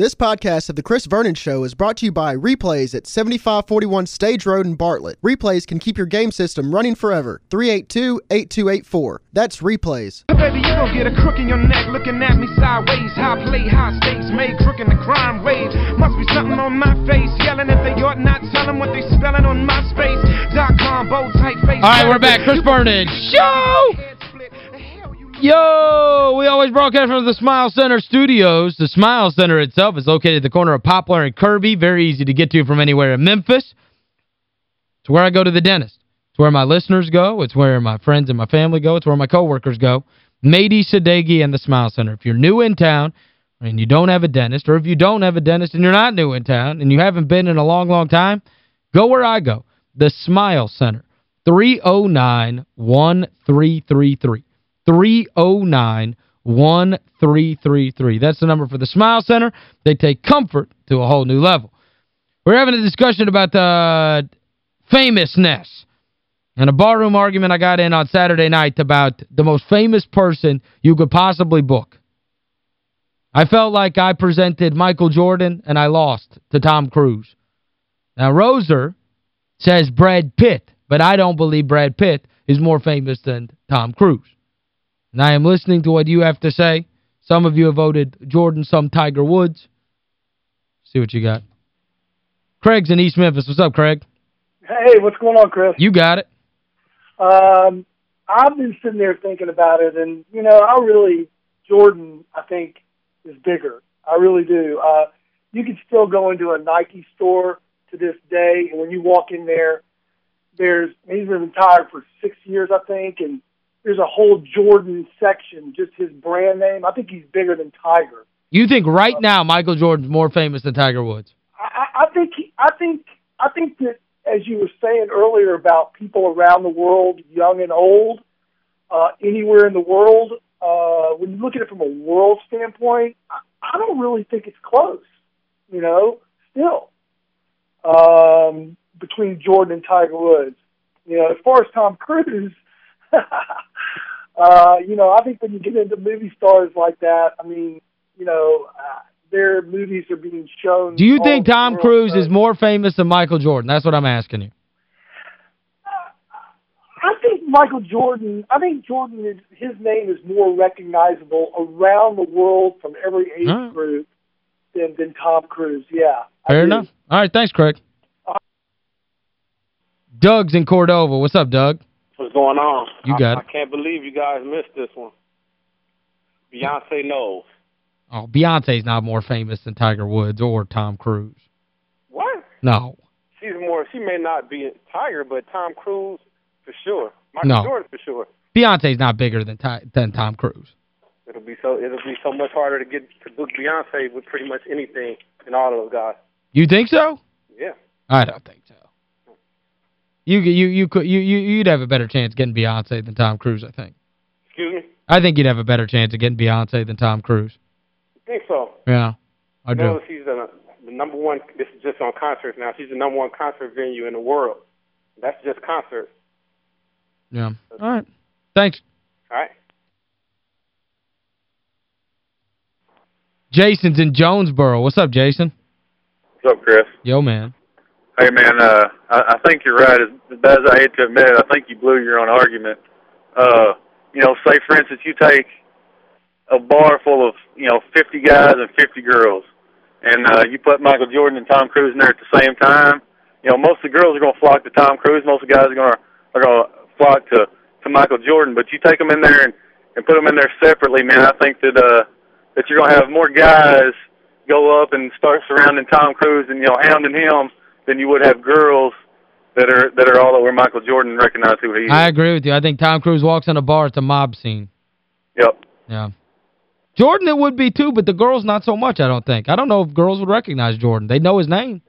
This podcast of The Chris Vernon Show is brought to you by Replays at 7541 Stage Road in Bartlett. Replays can keep your game system running forever. 382-8284. That's Replays. Baby, you gon' get a crook in your neck looking at me sideways. High play, high stakes, made crook in the crime wave. Must be something on my face, yelling if they ought not tell what they spelling on my space. Dot com, bow tight face. All right, we're back. Chris Vernon Show! Yo, we always broadcast from the Smile Center studios. The Smile Center itself is located at the corner of Poplar and Kirby. Very easy to get to from anywhere in Memphis. It's where I go to the dentist. It's where my listeners go. It's where my friends and my family go. It's where my coworkers go. Mady Sadeghi and the Smile Center. If you're new in town and you don't have a dentist, or if you don't have a dentist and you're not new in town and you haven't been in a long, long time, go where I go. The Smile Center. 309-1333. 309-1333. That's the number for the Smile Center. They take comfort to a whole new level. We're having a discussion about the famousness and a barroom argument I got in on Saturday night about the most famous person you could possibly book. I felt like I presented Michael Jordan and I lost to Tom Cruise. Now, Roser says Brad Pitt, but I don't believe Brad Pitt is more famous than Tom Cruise. And I am listening to what you have to say. Some of you have voted Jordan, some Tiger Woods. See what you got. Craig's in East Memphis. What's up, Craig? Hey, what's going on, Chris? You got it. Um, I've been sitting there thinking about it, and, you know, I really, Jordan, I think, is bigger. I really do. Uh, you can still go into a Nike store to this day, and when you walk in there, there's, he's been retired for six years, I think, and there's a whole Jordan section, just his brand name. I think he's bigger than Tiger. You think right now Michael Jordan's more famous than Tiger Woods? I, I think he, I think I think that as you were saying earlier about people around the world, young and old, uh, anywhere in the world, uh, when you look at it from a world standpoint, I, I don't really think it's close. You know, still um, between Jordan and Tiger Woods. You know, as far as Tom Cruise, uh, you know, I think when you get into movie stars like that, I mean, you know, uh, their movies are being shown. Do you think Tom Cruise is more famous than Michael Jordan? That's what I'm asking you. I think Michael Jordan, I think Jordan is, his name is more recognizable around the world from every age Huh. group than, than Tom Cruise. Yeah. I Fair enough. All right, thanks, Craig. Doug's in Cordova. What's up, Doug? What's going on? You got I, it. I can't believe you guys missed this one. Beyonce knows. Oh, Beyonce's not more famous than Tiger Woods or Tom Cruise. What? No. She's more. She may not be Tiger, but Tom Cruise for sure. Michael No. Jordan for sure. Beyonce's not bigger than than Tom Cruise. It'll be so. It'll be so much harder to get to book Beyonce with pretty much anything than all those guys. You think so? Yeah. I don't think so. You you you could you you you'd have a better chance getting Beyonce than Tom Cruise, I think. Excuse me. I think you'd have a better chance of getting Beyonce than Tom Cruise. I think so. Yeah. I do. know, she's the, the number one. This is just on concerts now. She's the number one concert venue in the world. That's just concerts. Yeah. All right. Thanks. All right. Jason's in Jonesboro. What's up, Jason? What's up, Chris? Yo, man. Hey, man, uh, I, I think you're right. As, bad as I hate to admit I think you blew your own argument. Uh, you know, say, for instance, you take a bar full of, you know, 50 guys and 50 girls, and uh, you put Michael Jordan and Tom Cruise in there at the same time. You know, most of the girls are going to flock to Tom Cruise. Most of the guys are going to are going to flock to to Michael Jordan. But you take them in there and and put them in there separately, man. I think that uh that you're going to have more guys go up and start surrounding Tom Cruise and you know hounding him than you would have girls that are that are all over Michael Jordan recognize who he is. I agree with you. I think Tom Cruise walks in a bar, it's a mob scene. Yep. Yeah. Jordan it would be too, but the girls not so much, I don't think. I don't know if girls would recognize Jordan. They know his name.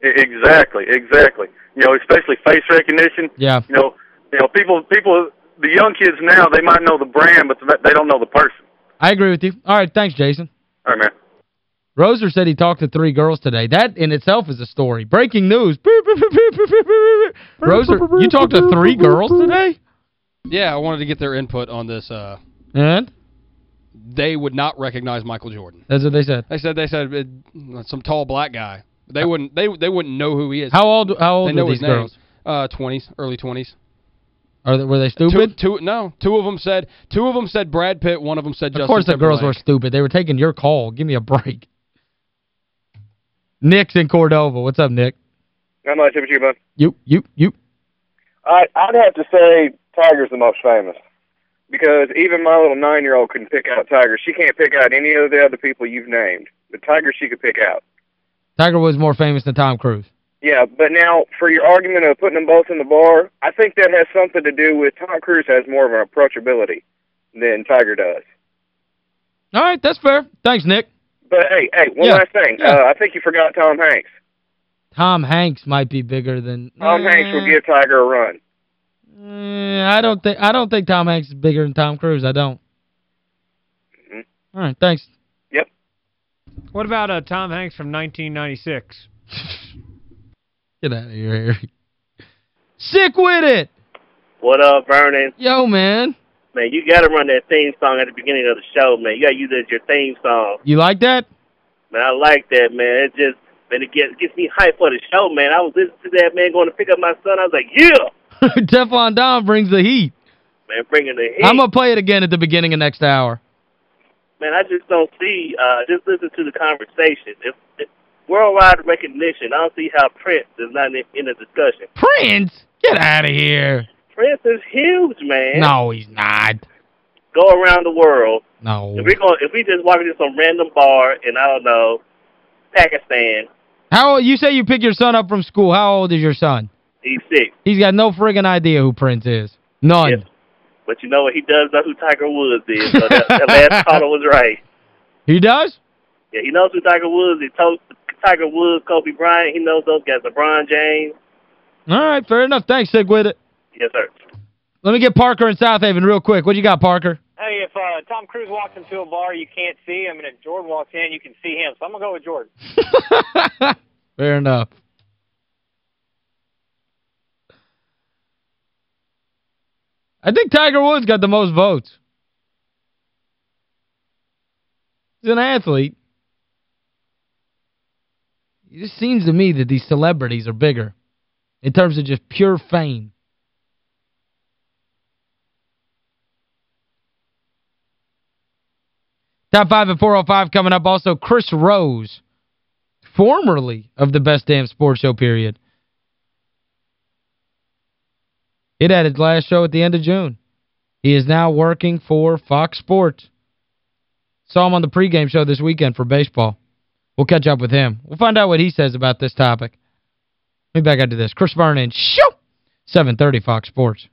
Exactly, exactly. You know, especially face recognition. Yeah. You know, you know, people, people, the young kids now, they might know the brand, but they don't know the person. I agree with you. All right, thanks, Jason. All right, man. Roser said he talked to three girls today. That in itself is a story. Breaking news. Roser, you talked to three girls today? Yeah, I wanted to get their input on this uh And? they would not recognize Michael Jordan. That's what they said. They said they said uh, some tall black guy. They wouldn't they they wouldn't know who he is. How old how old they know these girls? Uh 20s, early 20s. Are they, were they stupid? Two, two no, two of them said two of them said Brad Pitt, one of them said Justin Of course the girls were stupid. They were taking your call. Give me a break. Nick's in Cordova. What's up, Nick? Not much. How about you, bud? You, you, you. I, I'd have to say Tiger's the most famous. Because even my little nine-year-old couldn't pick out Tiger. She can't pick out any of the other people you've named. But Tiger she could pick out. Tiger was more famous than Tom Cruise. Yeah, but now for your argument of putting them both in the bar, I think that has something to do with Tom Cruise has more of an approachability than Tiger does. All right, that's fair. Thanks, Nick. But hey, hey, one Yeah, last thing. yeah. Uh, I think you forgot Tom Hanks. Tom Hanks might be bigger than Tom Eh, Hanks will give Tiger a run. eh, I don't think I don't think Tom Hanks is bigger than Tom Cruise. I don't. Mhm. All right, thanks. Yep. What about uh, Tom Hanks from 1996? Get out of here, Harry. Sick with it. What up, Vernon? Yo, man. Man, you got to run that theme song at the beginning of the show, man. You got to use it as your theme song. You like that? Man, I like that, man. It just, man, it gets, gets me hyped for the show, man. I was listening to that, man, going to pick up my son. I was like, yeah, Teflon Don brings the heat. man, bringing the heat. I'm going to play it again at the beginning of next hour. man, I just don't see, uh, just listen to the conversation. If, if worldwide recognition, I don't see how Prince is not in, in the discussion. Prince? Get out of here. Prince is huge, man. No, he's not. Go around the world. No. If we go, if we just walk into some random bar in I don't know, Pakistan, How old, you say you pick your son up from school. How old is your son? he's six. He's got no friggin' idea who Prince is. None. But you know what? He does know who Tiger Woods is. So that, that last caller was right. He does? Yeah, he knows who Tiger Woods is. Tiger Woods, Kobe Bryant. He knows those guys. LeBron James. All right, fair enough. Thanks, Sick with it. Yes, sir. Let me get Parker in South Haven real quick. What you got, Parker? Hey, if uh, Tom Cruise walks into a bar, you can't see him, and if Jordan walks in, you can see him. So I'm gonna go with Jordan. Fair enough. I think Tiger Woods got the most votes. He's an athlete. It just seems to me that these celebrities are bigger in terms of just pure fame. Top 5 at 405 coming up. Also, Chris Rose, formerly of the Best Damn Sports Show period. It had its last show at the end of June. He is now working for Fox Sports. Saw him on the pregame show this weekend for baseball. We'll catch up with him. We'll find out what he says about this topic. Let me back out to this. Chris Vernon, show! 730 Fox Sports.